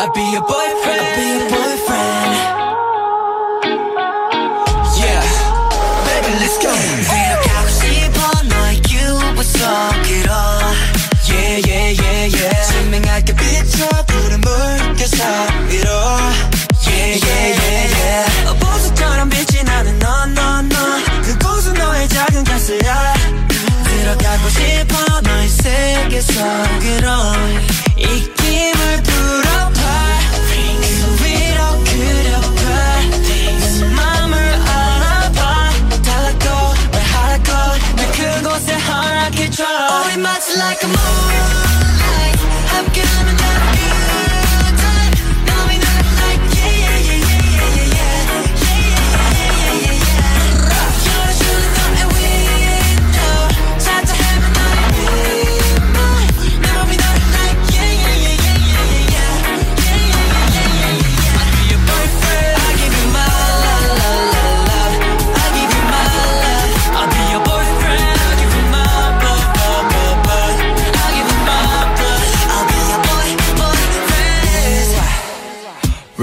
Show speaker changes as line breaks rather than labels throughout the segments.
I'll be your boyfriend. I'll be your boyfriend. Yeah, baby, let's go.
가고 싶어 너의 기분 속으로.
Yeah, yeah, yeah, yeah.
증명할게 비춰 푸른 물결 사이로.
Yeah, yeah, yeah, yeah.
어보수처럼 빛이 나는 넌넌 넌. 그곳은 너의 작은 가스야. 들어가고 싶어 너의 세계 속으로.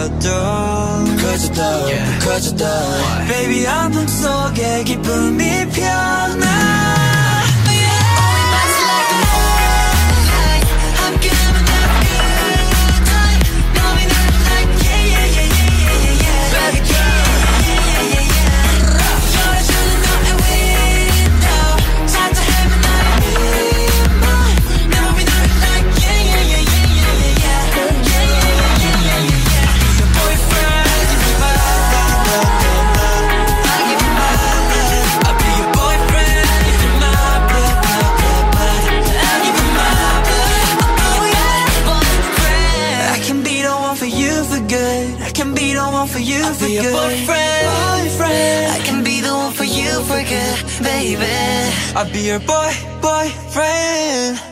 것도 커졌다
yeah. 커졌다
Baby 안 속에 기쁨이 변어 for good. I can be the one for you I'll for be good. Your boyfriend, boyfriend. I can be the one for you for good, baby. I'll be your boy, boyfriend.